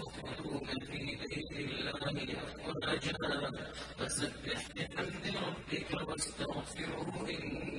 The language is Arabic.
يخرجون فِي بيت اللَّهِ أَفْوَاجًا فَسَبِّحْ بِحَمْدِ رَبِّكَ وَاسْتَغْفِرْهُ ۚ إِنَّهُ